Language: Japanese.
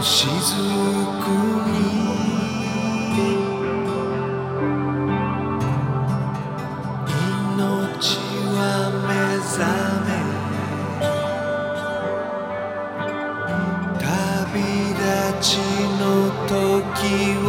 うしずくに命は目覚め旅立ちの時を